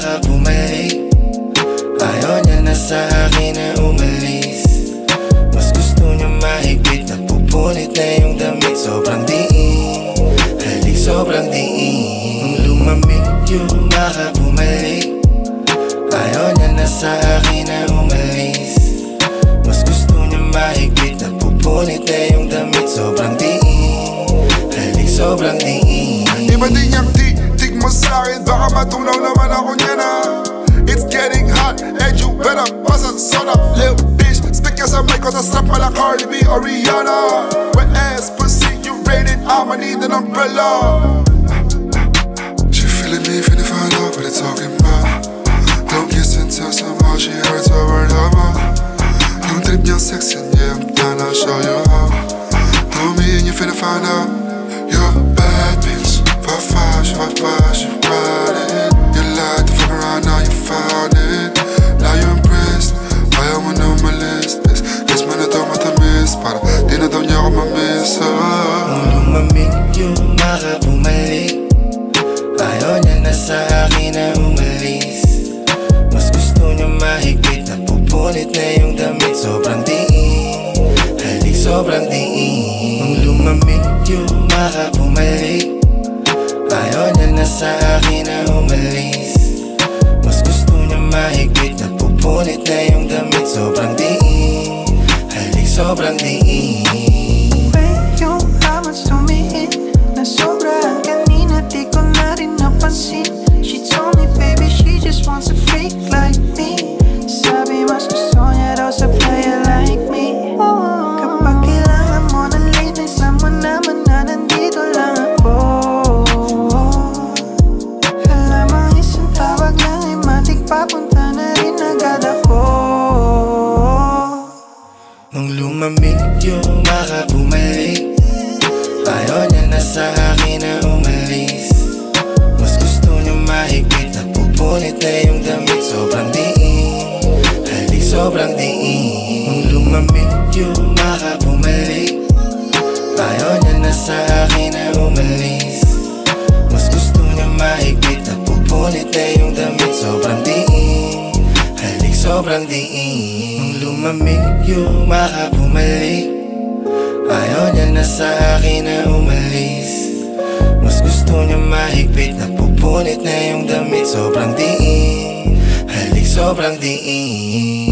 baka bumalik Ayaw niya na sa akin na umalis. Mas gusto niya mahigpit na pupunit na yung damit Sobrang diin, halik sobrang diin. Nung lumamig yung baka bumalik Ayaw niya na sa akin na umalis. Mas gusto niya mahigpit na pupunit na yung damit Sobrang diin, halik sobrang diin. Iba din yung titig mo sa'kin Baka matunaw naman ako niya na It's getting hot and you better bust a soda Little bitch, speak as a mic on the strap like Cardi B or Rihanna. Wet ass pussy, you rated I'ma need an umbrella. She feeling me, feeling fine, out what they talking about. Don't kiss and tell somehow she hurts her word Yung trip niyang sexy, yeah, I'm down, I'll show you how. Do me and you finna find out five five, she ride it. You lied to fuck around, now you found it. Now you impressed. Ayaw mo na umalis This, this man daw matamis Para di na daw niya ako mamiss ah. Nung lumamig yung baka bumalik Ayaw niya na sa akin na umalis. Mas gusto niya mahigpit na pupunit na yung damit Sobrang diin, halik sobrang diin. Nung lumamig yung baka sa akin na umalis. Mas gusto niya mahigpit na pupunit na yung damit. Sobrang Nung lumamig yung baka bumalik Ayaw niya na sa akin na umalis. Mas gusto niya mahigpit na pupunit na yung damit Sobrang diin, halik sobrang diin. Nung lumamig yung baka bumalik Ayaw niya na sa akin na sobrang diin. Nung lumamig yung baka bumalik. Ayaw niya na sa akin na umalis. Mas gusto niya mahigpit na pupunit na yung damit. Sobrang diin, halik sobrang diin